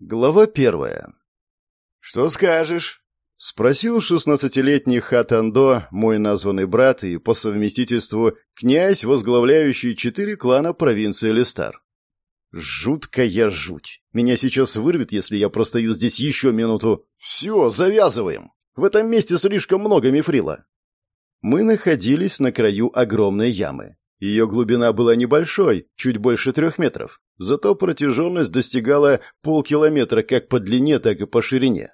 Глава первая. «Что скажешь?» — спросил шестнадцатилетний Хатандо, мой названный брат и, по совместительству, князь, возглавляющий четыре клана провинции Листар. «Жуткая жуть. Меня сейчас вырвет, если я простою здесь еще минуту. Все, завязываем. В этом месте слишком много мифрила». Мы находились на краю огромной ямы. Ее глубина была небольшой, чуть больше трех метров. Зато протяженность достигала полкилометра как по длине, так и по ширине.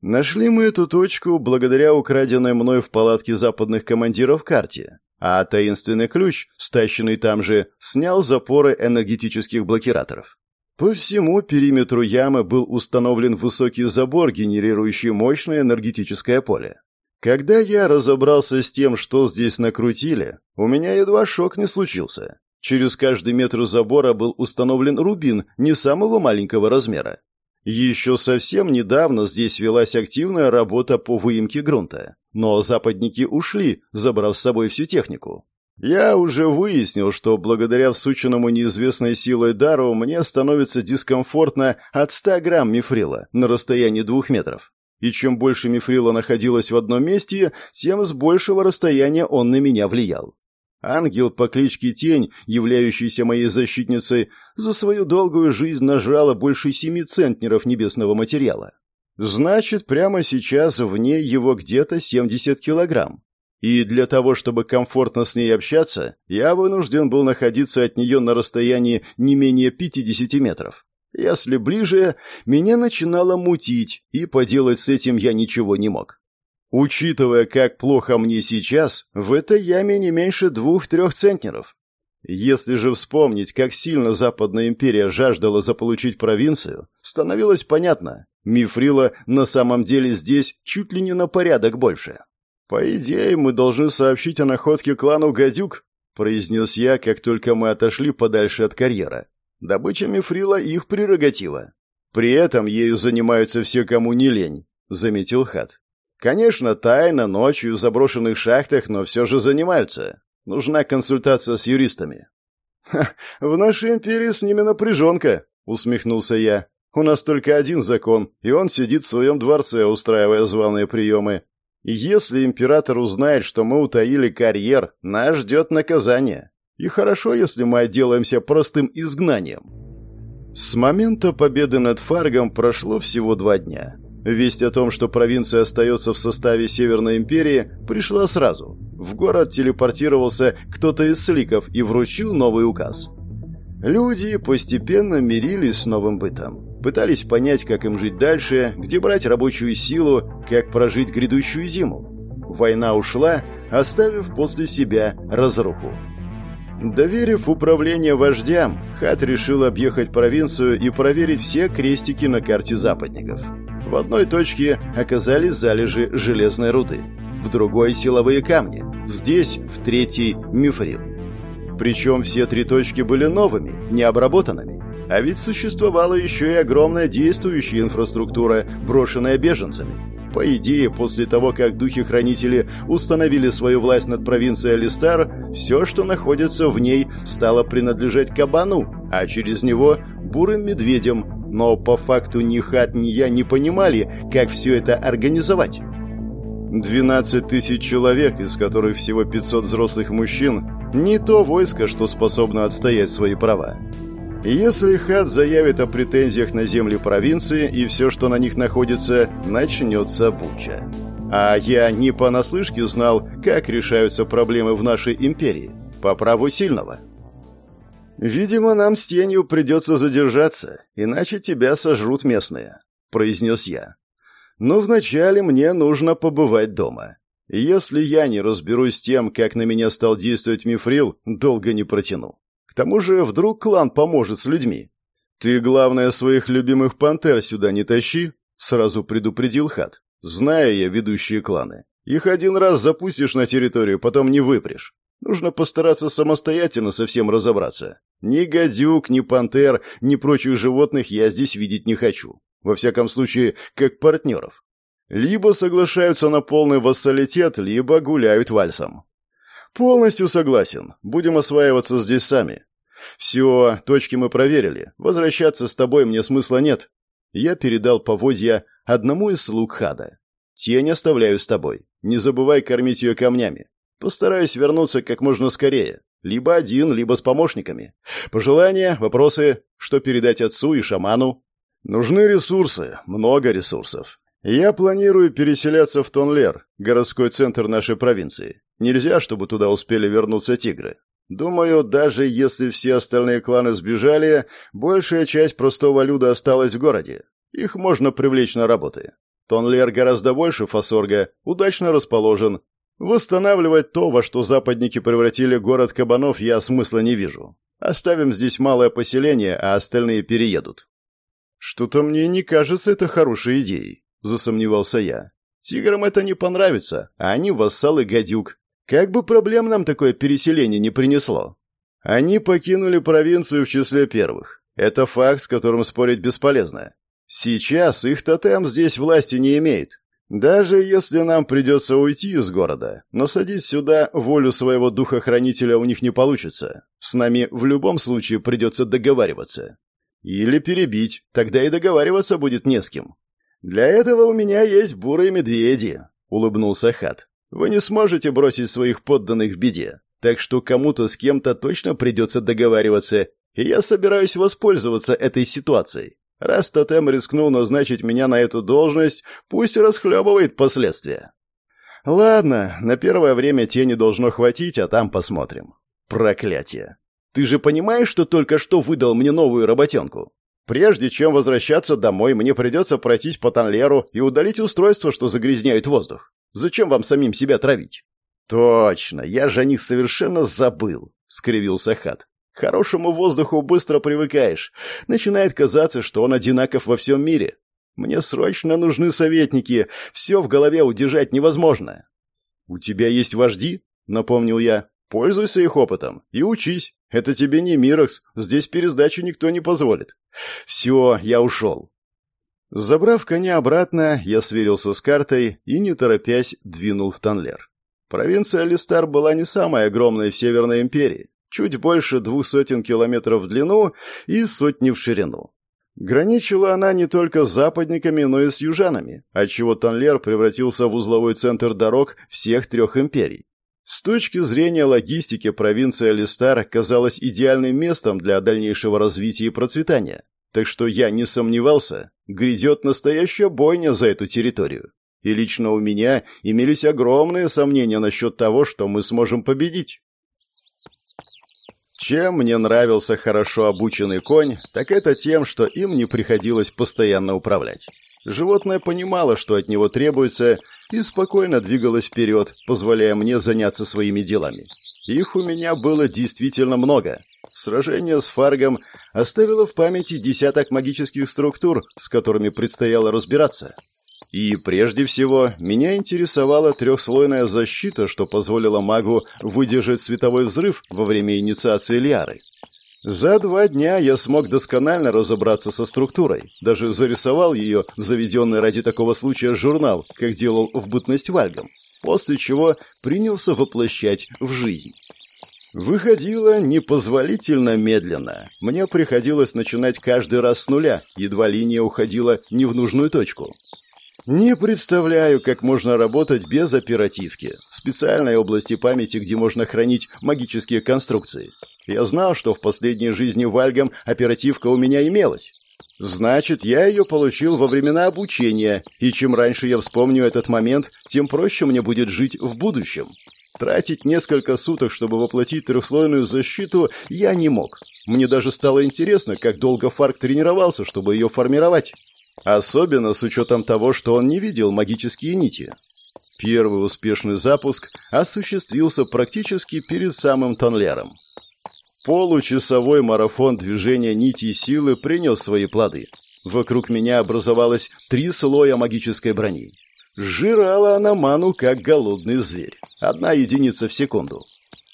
Нашли мы эту точку благодаря украденной мной в палатке западных командиров карте, а таинственный ключ, стащенный там же, снял запоры энергетических блокираторов. По всему периметру ямы был установлен высокий забор, генерирующий мощное энергетическое поле. Когда я разобрался с тем, что здесь накрутили, у меня едва шок не случился. Через каждый метр забора был установлен рубин не самого маленького размера. Еще совсем недавно здесь велась активная работа по выемке грунта, но западники ушли, забрав с собой всю технику. Я уже выяснил, что благодаря всученному неизвестной силой дару мне становится дискомфортно от 100 грамм мифрила на расстоянии двух метров. И чем больше мифрила находилось в одном месте, тем с большего расстояния он на меня влиял. Ангел по кличке Тень, являющийся моей защитницей, за свою долгую жизнь нажрала больше семи центнеров небесного материала. Значит, прямо сейчас в ней его где-то 70 килограмм. И для того, чтобы комфортно с ней общаться, я вынужден был находиться от нее на расстоянии не менее 50 метров. Если ближе, меня начинало мутить, и поделать с этим я ничего не мог. Учитывая, как плохо мне сейчас, в этой яме не меньше двух-трех центнеров. Если же вспомнить, как сильно Западная империя жаждала заполучить провинцию, становилось понятно, мифрила на самом деле здесь чуть ли не на порядок больше. «По идее, мы должны сообщить о находке клану Гадюк», произнес я, как только мы отошли подальше от карьера. Добыча мифрила — их прерогатива. При этом ею занимаются все, кому не лень, заметил Хат. Конечно, тайно, ночью в заброшенных шахтах, но все же занимаются. Нужна консультация с юристами. «Ха, в нашей империи с ними напряженка», — усмехнулся я. «У нас только один закон, и он сидит в своем дворце, устраивая званые приемы. Если император узнает, что мы утаили карьер, нас ждет наказание. И хорошо, если мы отделаемся простым изгнанием». С момента победы над Фаргом прошло всего два дня. Весть о том, что провинция остается в составе Северной империи, пришла сразу. В город телепортировался кто-то из сликов и вручил новый указ. Люди постепенно мирились с новым бытом. Пытались понять, как им жить дальше, где брать рабочую силу, как прожить грядущую зиму. Война ушла, оставив после себя разруху. Доверив управление вождям, Хат решил объехать провинцию и проверить все крестики на карте западников. В одной точке оказались залежи железной руды, в другой – силовые камни, здесь, в третьей – мифрил. Причем все три точки были новыми, необработанными. А ведь существовала еще и огромная действующая инфраструктура, брошенная беженцами. По идее, после того, как духи-хранители установили свою власть над провинцией Алистар, все, что находится в ней, стало принадлежать кабану, а через него – бурым медведям, но по факту ни Хат, ни я не понимали, как все это организовать. 12 тысяч человек, из которых всего 500 взрослых мужчин, не то войско, что способно отстоять свои права. Если Хат заявит о претензиях на земли провинции и все, что на них находится, начнется буча. А я не понаслышке знал, как решаются проблемы в нашей империи. По праву сильного. «Видимо, нам с тенью придется задержаться, иначе тебя сожрут местные», — произнес я. «Но вначале мне нужно побывать дома. Если я не разберусь тем, как на меня стал действовать мифрил, долго не протяну. К тому же вдруг клан поможет с людьми. Ты, главное, своих любимых пантер сюда не тащи», — сразу предупредил Хат. «Знаю я ведущие кланы. Их один раз запустишь на территорию, потом не выпрешь. Нужно постараться самостоятельно со всем разобраться. Ни гадюк, ни пантер, ни прочих животных я здесь видеть не хочу. Во всяком случае, как партнеров. Либо соглашаются на полный вассалитет, либо гуляют вальсом. Полностью согласен. Будем осваиваться здесь сами. Все, точки мы проверили. Возвращаться с тобой мне смысла нет. Я передал поводья одному из слуг Хада. Тень оставляю с тобой. Не забывай кормить ее камнями. Постараюсь вернуться как можно скорее. Либо один, либо с помощниками. Пожелания, вопросы, что передать отцу и шаману? Нужны ресурсы, много ресурсов. Я планирую переселяться в Тонлер, городской центр нашей провинции. Нельзя, чтобы туда успели вернуться тигры. Думаю, даже если все остальные кланы сбежали, большая часть простого люда осталась в городе. Их можно привлечь на работы. Тонлер гораздо больше Фасорга, удачно расположен. Восстанавливать то, во что западники превратили город кабанов, я смысла не вижу. Оставим здесь малое поселение, а остальные переедут. Что-то мне не кажется это хорошей идеей, засомневался я. Тиграм это не понравится, а они вассалы гадюк. Как бы проблем нам такое переселение не принесло. Они покинули провинцию в числе первых. Это факт, с которым спорить бесполезно. Сейчас их тотем здесь власти не имеет. Даже если нам придется уйти из города, насадить сюда волю своего духохранителя у них не получится. С нами в любом случае придется договариваться. Или перебить, тогда и договариваться будет не с кем. Для этого у меня есть бурые медведи, улыбнулся Хат. Вы не сможете бросить своих подданных в беде, так что кому-то с кем-то точно придется договариваться, и я собираюсь воспользоваться этой ситуацией. Раз тотем рискнул назначить меня на эту должность, пусть расхлебывает последствия. Ладно, на первое время тени должно хватить, а там посмотрим. Проклятие. Ты же понимаешь, что только что выдал мне новую работенку? Прежде чем возвращаться домой, мне придется пройтись по Танлеру и удалить устройство, что загрязняет воздух. Зачем вам самим себя травить? Точно, я же о них совершенно забыл, скривился Хат. К хорошему воздуху быстро привыкаешь. Начинает казаться, что он одинаков во всем мире. Мне срочно нужны советники. Все в голове удержать невозможно. «У тебя есть вожди?» — напомнил я. «Пользуйся их опытом и учись. Это тебе не Мирокс. Здесь пересдачу никто не позволит». «Все, я ушел». Забрав коня обратно, я сверился с картой и, не торопясь, двинул в Танлер. Провинция Листар была не самой огромной в Северной империи чуть больше двух сотен километров в длину и сотни в ширину. Граничила она не только с западниками, но и с южанами, отчего Танлер превратился в узловой центр дорог всех трех империй. С точки зрения логистики провинция Листар казалась идеальным местом для дальнейшего развития и процветания. Так что я не сомневался, грядет настоящая бойня за эту территорию. И лично у меня имелись огромные сомнения насчет того, что мы сможем победить. Чем мне нравился хорошо обученный конь, так это тем, что им не приходилось постоянно управлять. Животное понимало, что от него требуется, и спокойно двигалось вперед, позволяя мне заняться своими делами. Их у меня было действительно много. Сражение с Фаргом оставило в памяти десяток магических структур, с которыми предстояло разбираться. И прежде всего, меня интересовала трехслойная защита, что позволила магу выдержать световой взрыв во время инициации Лиары. За два дня я смог досконально разобраться со структурой, даже зарисовал ее в заведенный ради такого случая журнал, как делал в бытность Вальгом, после чего принялся воплощать в жизнь. Выходило непозволительно медленно. Мне приходилось начинать каждый раз с нуля, едва линия уходила не в нужную точку. Не представляю, как можно работать без оперативки. Специальной области памяти, где можно хранить магические конструкции. Я знал, что в последней жизни Вальгам оперативка у меня имелась. Значит, я ее получил во времена обучения, и чем раньше я вспомню этот момент, тем проще мне будет жить в будущем. Тратить несколько суток, чтобы воплотить трехслойную защиту, я не мог. Мне даже стало интересно, как долго Фарк тренировался, чтобы ее формировать. Особенно с учетом того, что он не видел магические нити. Первый успешный запуск осуществился практически перед самым Тонлером. Получасовой марафон движения нити силы принес свои плоды. Вокруг меня образовалось три слоя магической брони. Жирала она ману, как голодный зверь. Одна единица в секунду.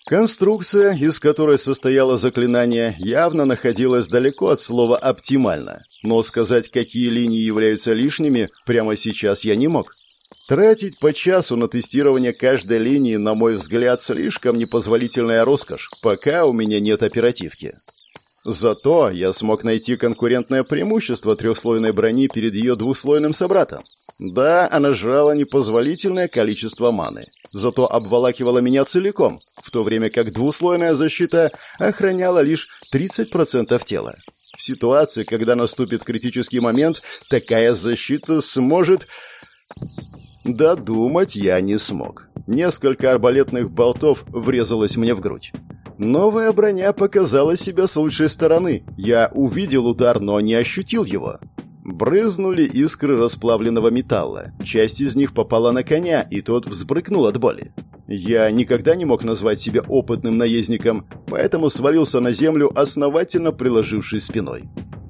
Конструкция, из которой состояло заклинание, явно находилась далеко от слова «оптимально», но сказать, какие линии являются лишними, прямо сейчас я не мог. Тратить по часу на тестирование каждой линии, на мой взгляд, слишком непозволительная роскошь, пока у меня нет оперативки. Зато я смог найти конкурентное преимущество трехслойной брони перед ее двухслойным собратом. Да, она жрала непозволительное количество маны, зато обволакивала меня целиком, в то время как двуслойная защита охраняла лишь 30% тела. В ситуации, когда наступит критический момент, такая защита сможет... Додумать я не смог. Несколько арбалетных болтов врезалось мне в грудь. Новая броня показала себя с лучшей стороны. Я увидел удар, но не ощутил его. Брызнули искры расплавленного металла. Часть из них попала на коня, и тот взбрыкнул от боли. Я никогда не мог назвать себя опытным наездником, поэтому свалился на землю, основательно приложившись спиной.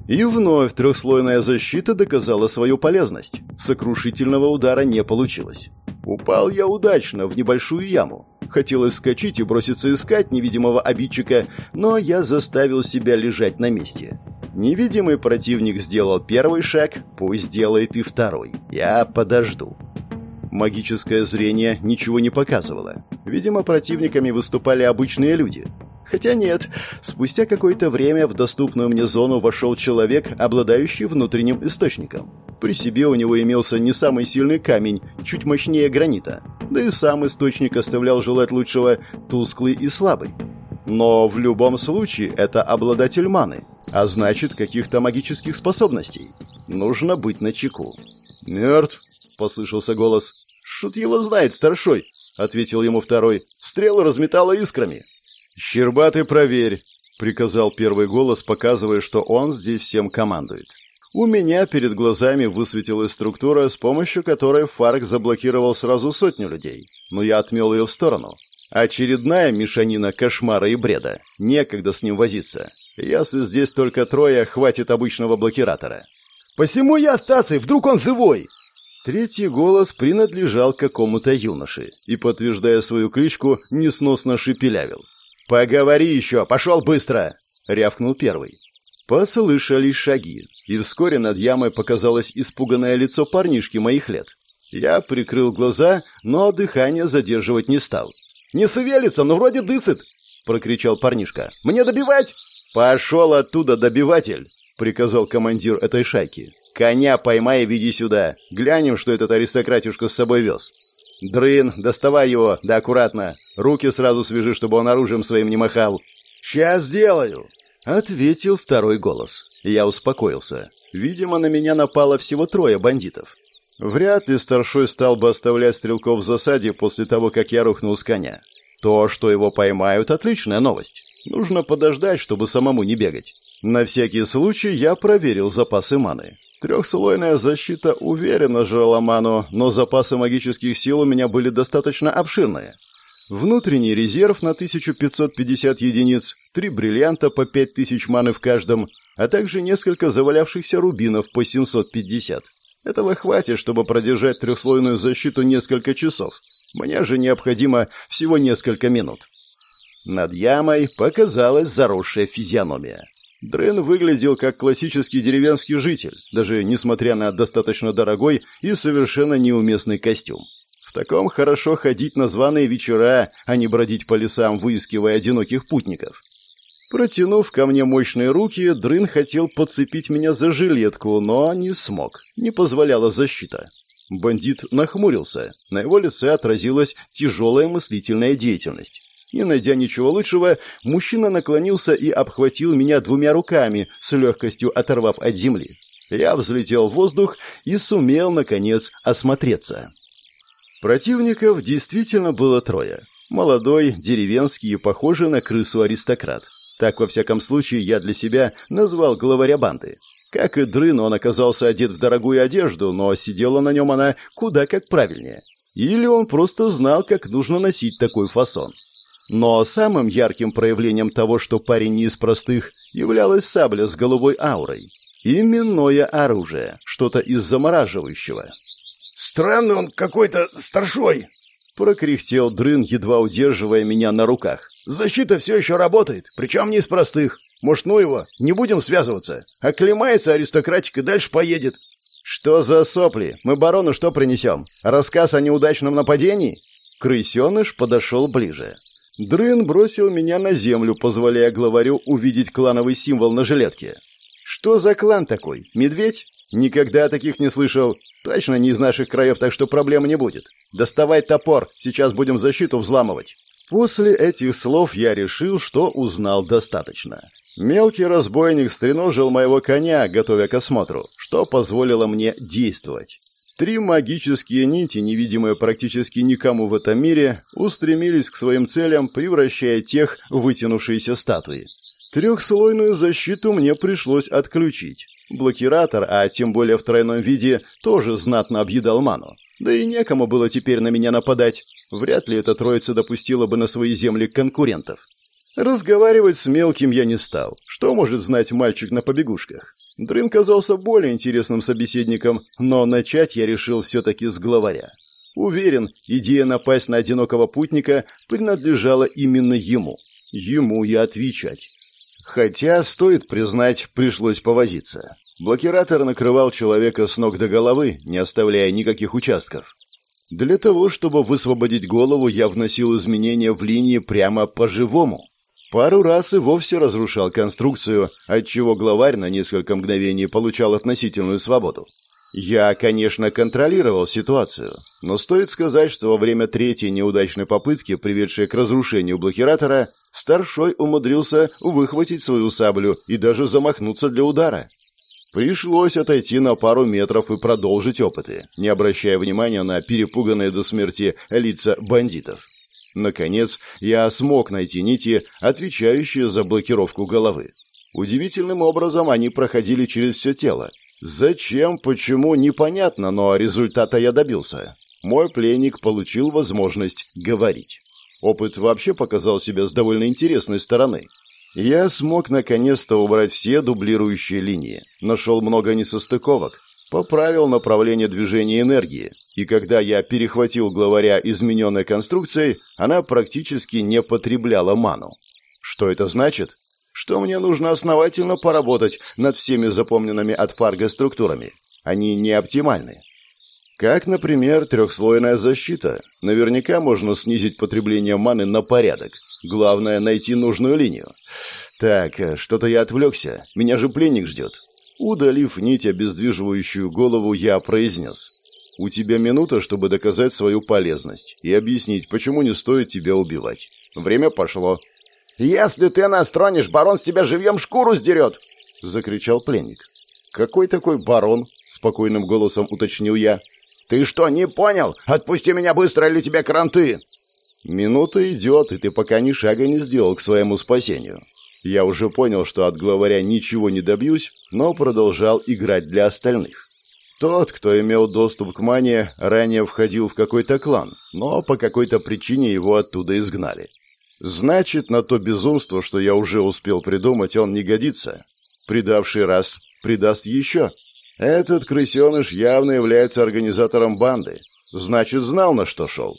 И вновь трехслойная защита доказала свою полезность. Сокрушительного удара не получилось. Упал я удачно в небольшую яму. Хотелось вскочить и броситься искать невидимого обидчика, но я заставил себя лежать на месте. Невидимый противник сделал первый шаг, пусть делает и второй. Я подожду. Магическое зрение ничего не показывало. Видимо, противниками выступали обычные люди. Хотя нет, спустя какое-то время в доступную мне зону вошел человек, обладающий внутренним источником. При себе у него имелся не самый сильный камень, чуть мощнее гранита. Да и сам источник оставлял желать лучшего тусклый и слабый. Но в любом случае это обладатель маны, а значит каких-то магических способностей. Нужно быть начеку. «Мертв?» — послышался голос. «Шут его знает, старшой», — ответил ему второй. «Стрелу разметала искрами». «Щербатый, проверь», — приказал первый голос, показывая, что он здесь всем командует. У меня перед глазами высветилась структура, с помощью которой Фарк заблокировал сразу сотню людей, но я отмел ее в сторону. Очередная мешанина кошмара и бреда. Некогда с ним возиться. Если здесь только трое, хватит обычного блокиратора. «Посему я остаться, вдруг он живой!» Третий голос принадлежал какому-то юноше и, подтверждая свою кличку, несносно шепелявил. «Поговори еще! Пошел быстро!» — рявкнул первый. Послышались шаги, и вскоре над ямой показалось испуганное лицо парнишки моих лет. Я прикрыл глаза, но дыхание задерживать не стал. «Не сывелится, но вроде дысит!» — прокричал парнишка. «Мне добивать?» «Пошел оттуда, добиватель!» — приказал командир этой шайки. «Коня поймай и веди сюда. Глянем, что этот аристократишка с собой вез». «Дрын, доставай его, да аккуратно. Руки сразу свяжи, чтобы он оружием своим не махал». «Сейчас сделаю», — ответил второй голос. Я успокоился. Видимо, на меня напало всего трое бандитов. Вряд ли старшой стал бы оставлять стрелков в засаде после того, как я рухнул с коня. То, что его поймают, отличная новость. Нужно подождать, чтобы самому не бегать. На всякий случай я проверил запасы маны. Трехслойная защита уверенно жрала ману, но запасы магических сил у меня были достаточно обширные. Внутренний резерв на 1550 единиц, три бриллианта по 5000 маны в каждом, а также несколько завалявшихся рубинов по 750. Этого хватит, чтобы продержать трехслойную защиту несколько часов. Мне же необходимо всего несколько минут. Над ямой показалась заросшая физиономия. Дрен выглядел как классический деревенский житель, даже несмотря на достаточно дорогой и совершенно неуместный костюм. В таком хорошо ходить на званые вечера, а не бродить по лесам, выискивая одиноких путников. Протянув ко мне мощные руки, Дрын хотел подцепить меня за жилетку, но не смог. Не позволяла защита. Бандит нахмурился. На его лице отразилась тяжелая мыслительная деятельность. Не найдя ничего лучшего, мужчина наклонился и обхватил меня двумя руками, с легкостью оторвав от земли. Я взлетел в воздух и сумел, наконец, осмотреться. Противников действительно было трое. Молодой, деревенский и похожий на крысу аристократ. Так, во всяком случае, я для себя назвал главаря банды. Как и Дрын, он оказался одет в дорогую одежду, но сидела на нем она куда как правильнее. Или он просто знал, как нужно носить такой фасон. Но самым ярким проявлением того, что парень не из простых, являлась сабля с голубой аурой. Именное оружие, что-то из замораживающего. «Странный он какой-то старшой!» Прокряхтел Дрын, едва удерживая меня на руках. Защита все еще работает, причем не из простых. Может, ну его, не будем связываться. Оклемается аристократик и дальше поедет. Что за сопли? Мы барону что принесем? Рассказ о неудачном нападении? Крысеныш подошел ближе. Дрын бросил меня на землю, позволяя главарю увидеть клановый символ на жилетке. Что за клан такой? Медведь? Никогда таких не слышал. Точно не из наших краев, так что проблем не будет. Доставай топор, сейчас будем защиту взламывать. После этих слов я решил, что узнал достаточно. Мелкий разбойник стреножил моего коня, готовя к осмотру, что позволило мне действовать. Три магические нити, невидимые практически никому в этом мире, устремились к своим целям, превращая тех в вытянувшиеся статуи. Трехслойную защиту мне пришлось отключить. Блокиратор, а тем более в тройном виде, тоже знатно объедал ману. Да и некому было теперь на меня нападать. Вряд ли эта троица допустила бы на свои земли конкурентов. Разговаривать с мелким я не стал. Что может знать мальчик на побегушках? Дрын казался более интересным собеседником, но начать я решил все-таки с главаря. Уверен, идея напасть на одинокого путника принадлежала именно ему. Ему и отвечать. Хотя, стоит признать, пришлось повозиться. Блокиратор накрывал человека с ног до головы, не оставляя никаких участков. Для того, чтобы высвободить голову, я вносил изменения в линии прямо по-живому. Пару раз и вовсе разрушал конструкцию, отчего главарь на несколько мгновений получал относительную свободу. Я, конечно, контролировал ситуацию, но стоит сказать, что во время третьей неудачной попытки, приведшей к разрушению блокиратора, старшой умудрился выхватить свою саблю и даже замахнуться для удара. Пришлось отойти на пару метров и продолжить опыты, не обращая внимания на перепуганные до смерти лица бандитов. Наконец, я смог найти нити, отвечающие за блокировку головы. Удивительным образом они проходили через все тело. Зачем, почему, непонятно, но результата я добился. Мой пленник получил возможность говорить. Опыт вообще показал себя с довольно интересной стороны. Я смог наконец-то убрать все дублирующие линии. Нашел много несостыковок, поправил направление движения энергии, и когда я перехватил главаря измененной конструкцией, она практически не потребляла ману. Что это значит? Что мне нужно основательно поработать над всеми запомненными от Фарго структурами. Они не оптимальны. Как, например, трехслойная защита. Наверняка можно снизить потребление маны на порядок. Главное — найти нужную линию. Так, э, что-то я отвлекся. Меня же пленник ждет. Удалив нить, обездвиживающую голову, я произнес. «У тебя минута, чтобы доказать свою полезность и объяснить, почему не стоит тебя убивать. Время пошло». «Если ты нас тронешь, барон с тебя живьем шкуру сдерет!» — закричал пленник. «Какой такой барон?» — спокойным голосом уточнил я. «Ты что, не понял? Отпусти меня быстро, или тебе кранты!» «Минута идет, и ты пока ни шага не сделал к своему спасению. Я уже понял, что от главаря ничего не добьюсь, но продолжал играть для остальных. Тот, кто имел доступ к мане, ранее входил в какой-то клан, но по какой-то причине его оттуда изгнали. Значит, на то безумство, что я уже успел придумать, он не годится. Предавший раз предаст еще. Этот крысеныш явно является организатором банды. Значит, знал, на что шел.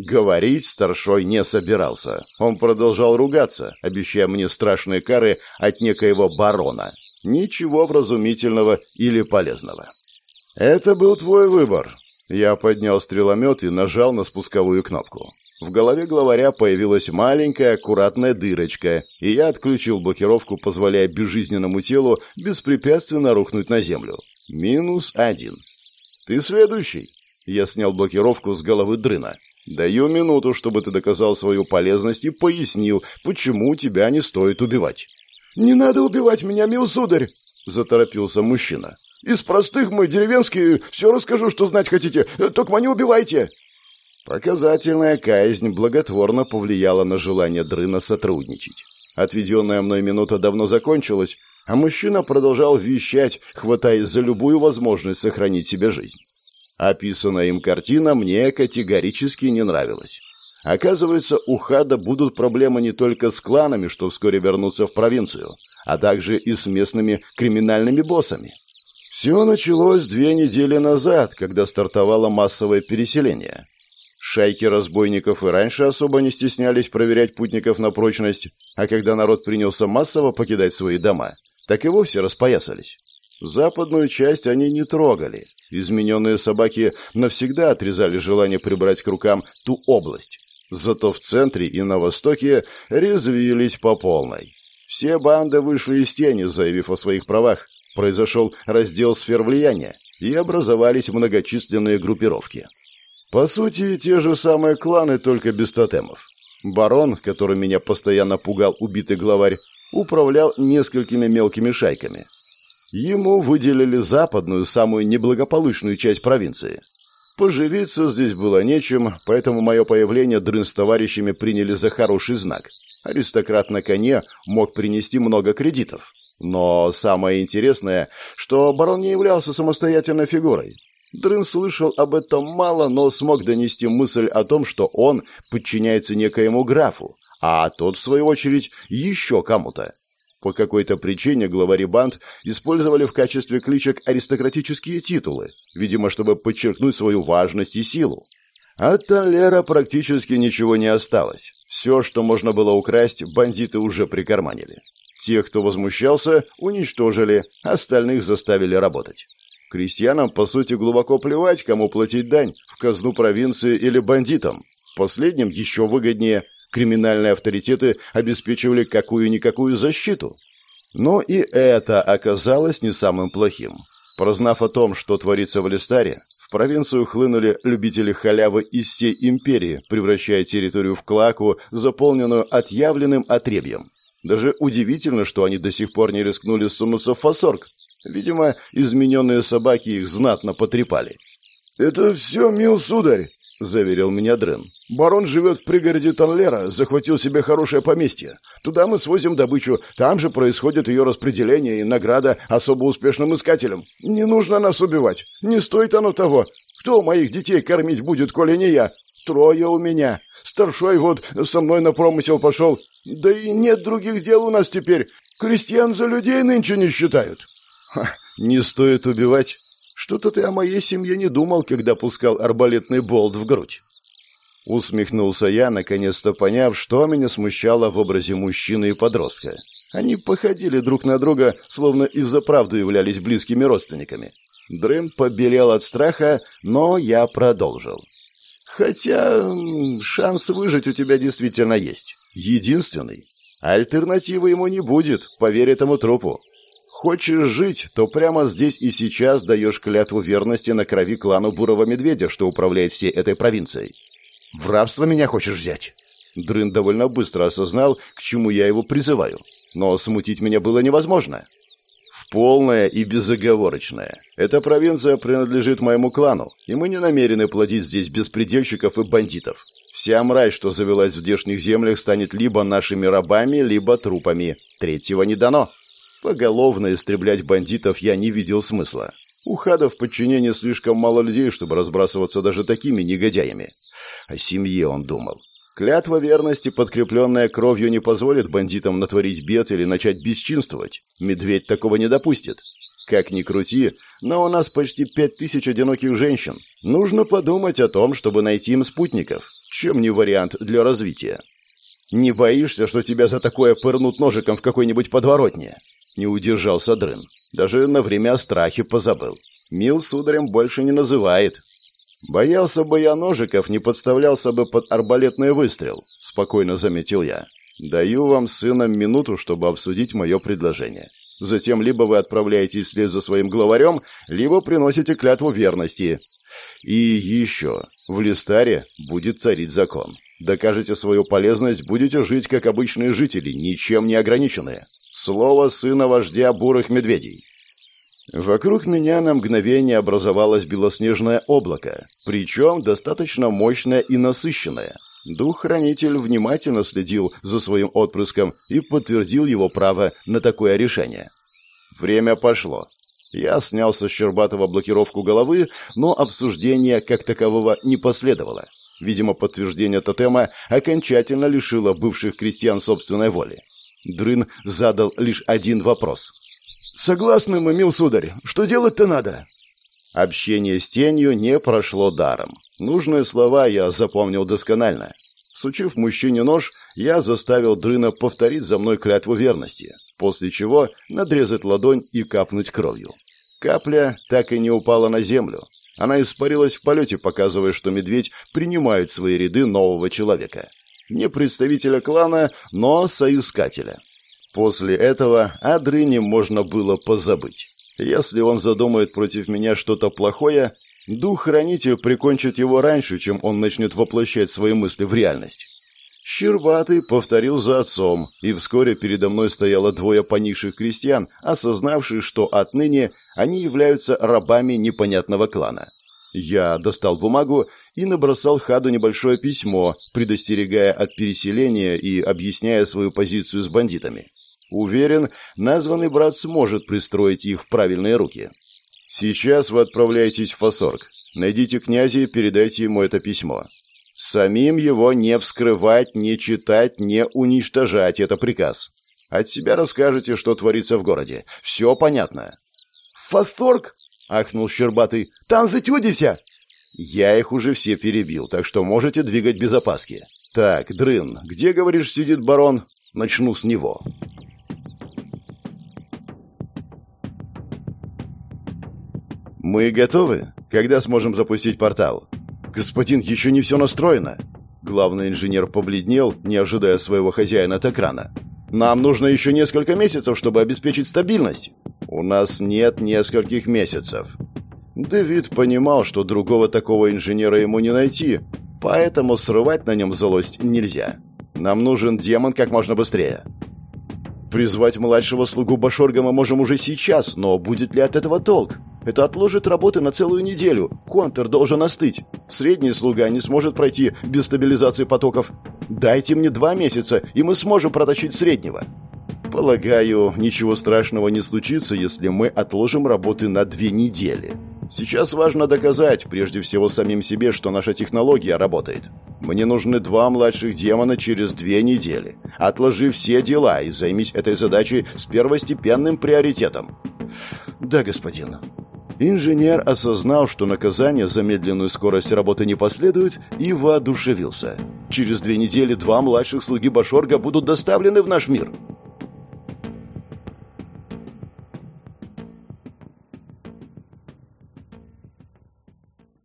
Говорить старшой не собирался. Он продолжал ругаться, обещая мне страшные кары от некоего барона. Ничего вразумительного или полезного. «Это был твой выбор». Я поднял стреломет и нажал на спусковую кнопку. В голове главаря появилась маленькая аккуратная дырочка, и я отключил блокировку, позволяя безжизненному телу беспрепятственно рухнуть на землю. Минус один. «Ты следующий». Я снял блокировку с головы дрына. Даю минуту, чтобы ты доказал свою полезность и пояснил, почему тебя не стоит убивать. «Не надо убивать меня, мил сударь!» — заторопился мужчина. «Из простых мы, деревенские, все расскажу, что знать хотите, только не убивайте!» Показательная казнь благотворно повлияла на желание Дрына сотрудничать. Отведенная мной минута давно закончилась, а мужчина продолжал вещать, хватаясь за любую возможность сохранить себе жизнь. Описанная им картина мне категорически не нравилась. Оказывается, у Хада будут проблемы не только с кланами, что вскоре вернутся в провинцию, а также и с местными криминальными боссами. Все началось две недели назад, когда стартовало массовое переселение. Шайки разбойников и раньше особо не стеснялись проверять путников на прочность, а когда народ принялся массово покидать свои дома, так и вовсе распоясались. Западную часть они не трогали, Измененные собаки навсегда отрезали желание прибрать к рукам ту область. Зато в центре и на востоке резвились по полной. Все банды вышли из тени, заявив о своих правах. Произошел раздел сфер влияния, и образовались многочисленные группировки. По сути, те же самые кланы, только без тотемов. Барон, который меня постоянно пугал убитый главарь, управлял несколькими мелкими шайками. Ему выделили западную, самую неблагополучную часть провинции. Поживиться здесь было нечем, поэтому мое появление Дрын с товарищами приняли за хороший знак. Аристократ на коне мог принести много кредитов. Но самое интересное, что барон не являлся самостоятельной фигурой. Дрын слышал об этом мало, но смог донести мысль о том, что он подчиняется некоему графу, а тот, в свою очередь, еще кому-то. По какой-то причине главари банд использовали в качестве кличек аристократические титулы, видимо, чтобы подчеркнуть свою важность и силу. От Талера практически ничего не осталось. Все, что можно было украсть, бандиты уже прикарманили. Тех, кто возмущался, уничтожили, остальных заставили работать. Крестьянам, по сути, глубоко плевать, кому платить дань, в казну провинции или бандитам. Последним еще выгоднее. Криминальные авторитеты обеспечивали какую-никакую защиту. Но и это оказалось не самым плохим. Прознав о том, что творится в Листаре, в провинцию хлынули любители халявы из всей империи, превращая территорию в клаку, заполненную отъявленным отребьем. Даже удивительно, что они до сих пор не рискнули сунуться в фасорг. Видимо, измененные собаки их знатно потрепали. «Это все, мил сударь», — заверил меня Дрен. «Барон живет в пригороде Танлера, захватил себе хорошее поместье. Туда мы свозим добычу, там же происходит ее распределение и награда особо успешным искателям. Не нужно нас убивать, не стоит оно того. Кто моих детей кормить будет, коли не я? Трое у меня. Старшой вот со мной на промысел пошел. Да и нет других дел у нас теперь. Крестьян за людей нынче не считают». Ха, не стоит убивать. Что-то ты о моей семье не думал, когда пускал арбалетный болт в грудь. Усмехнулся я, наконец-то поняв, что меня смущало в образе мужчины и подростка. Они походили друг на друга, словно и за правду являлись близкими родственниками. Дрын побелел от страха, но я продолжил. Хотя шанс выжить у тебя действительно есть. Единственный. Альтернативы ему не будет, поверь этому трупу. Хочешь жить, то прямо здесь и сейчас даешь клятву верности на крови клану Бурого Медведя, что управляет всей этой провинцией. В рабство меня хочешь взять? Дрын довольно быстро осознал, к чему я его призываю. Но смутить меня было невозможно. В полное и безоговорочное. Эта провинция принадлежит моему клану, и мы не намерены плодить здесь беспредельщиков и бандитов. Вся мразь, что завелась в здешних землях, станет либо нашими рабами, либо трупами. Третьего не дано. Поголовно истреблять бандитов я не видел смысла. У хада в подчинении слишком мало людей, чтобы разбрасываться даже такими негодяями. О семье он думал. Клятва верности, подкрепленная кровью, не позволит бандитам натворить бед или начать бесчинствовать. Медведь такого не допустит. Как ни крути, но у нас почти пять тысяч одиноких женщин. Нужно подумать о том, чтобы найти им спутников. Чем не вариант для развития? Не боишься, что тебя за такое пырнут ножиком в какой-нибудь подворотне? Не удержался Дрын. Даже на время о страхе позабыл. Мил сударем больше не называет. Боялся бы я ножиков, не подставлялся бы под арбалетный выстрел, спокойно заметил я. Даю вам с сыном минуту, чтобы обсудить мое предложение. Затем либо вы отправляетесь вслед за своим главарем, либо приносите клятву верности. И еще, в Листаре будет царить закон. Докажете свою полезность, будете жить как обычные жители, ничем не ограниченные. Слово сына вождя бурых медведей. Вокруг меня на мгновение образовалось белоснежное облако, причем достаточно мощное и насыщенное. Дух-хранитель внимательно следил за своим отпрыском и подтвердил его право на такое решение. Время пошло. Я снял со Щербатова блокировку головы, но обсуждения как такового не последовало. Видимо, подтверждение тотема окончательно лишило бывших крестьян собственной воли. Дрын задал лишь один вопрос. «Согласны мы, мил сударь. Что делать-то надо?» Общение с тенью не прошло даром. Нужные слова я запомнил досконально. Сучив мужчине нож, я заставил Дрына повторить за мной клятву верности, после чего надрезать ладонь и капнуть кровью. Капля так и не упала на землю. Она испарилась в полете, показывая, что медведь принимает свои ряды нового человека. Не представителя клана, но соискателя. После этого о Дрыне можно было позабыть. Если он задумает против меня что-то плохое, дух-хранитель прикончит его раньше, чем он начнет воплощать свои мысли в реальность. Щербатый повторил за отцом, и вскоре передо мной стояло двое поникших крестьян, осознавших, что отныне они являются рабами непонятного клана. Я достал бумагу и набросал Хаду небольшое письмо, предостерегая от переселения и объясняя свою позицию с бандитами. Уверен, названный брат сможет пристроить их в правильные руки. Сейчас вы отправляетесь в Фасорг. Найдите князя и передайте ему это письмо. Самим его не вскрывать, не читать, не уничтожать – это приказ. От себя расскажете, что творится в городе. Все понятно. «Фасорг?» – ахнул Щербатый. «Там затюдися!» «Я их уже все перебил, так что можете двигать без опаски. Так, Дрын, где, говоришь, сидит барон? Начну с него». «Мы готовы? Когда сможем запустить портал?» «Господин, еще не все настроено!» Главный инженер побледнел, не ожидая своего хозяина так рано. «Нам нужно еще несколько месяцев, чтобы обеспечить стабильность». «У нас нет нескольких месяцев». Дэвид понимал, что другого такого инженера ему не найти, поэтому срывать на нем злость нельзя. «Нам нужен демон как можно быстрее». Призвать младшего слугу Башорга мы можем уже сейчас, но будет ли от этого толк? Это отложит работы на целую неделю. Контр должен остыть. Средний слуга не сможет пройти без стабилизации потоков. Дайте мне два месяца, и мы сможем протащить среднего. Полагаю, ничего страшного не случится, если мы отложим работы на две недели. Сейчас важно доказать, прежде всего самим себе, что наша технология работает. Мне нужны два младших демона через две недели. Отложи все дела и займись этой задачей с первостепенным приоритетом. Да, господин. Инженер осознал, что наказание за медленную скорость работы не последует, и воодушевился. Через две недели два младших слуги Башорга будут доставлены в наш мир.